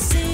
see